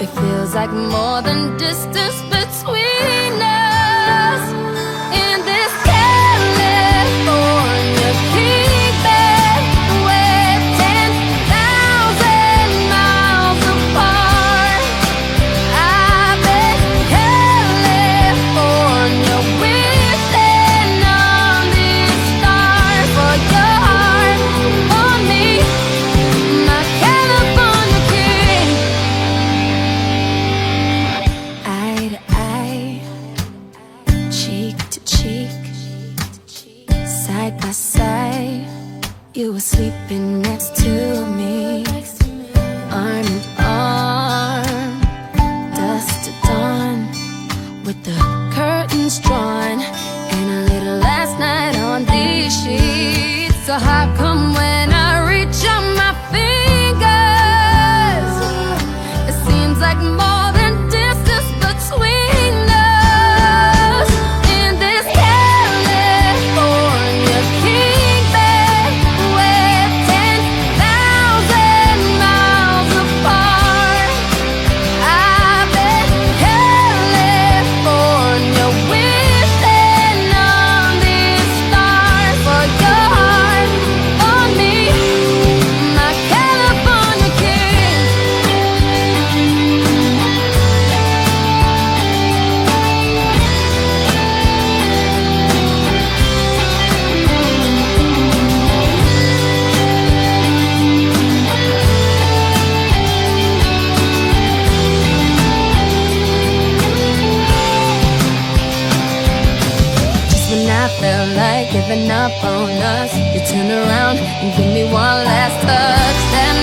it feels like more than distance between us You were sleeping next to me, arm in arm, dusk to dawn, with the curtains drawn, and a little last night on these sheets. So how come when giving up on us, you turn around and give me one last touch